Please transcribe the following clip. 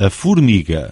a formiga.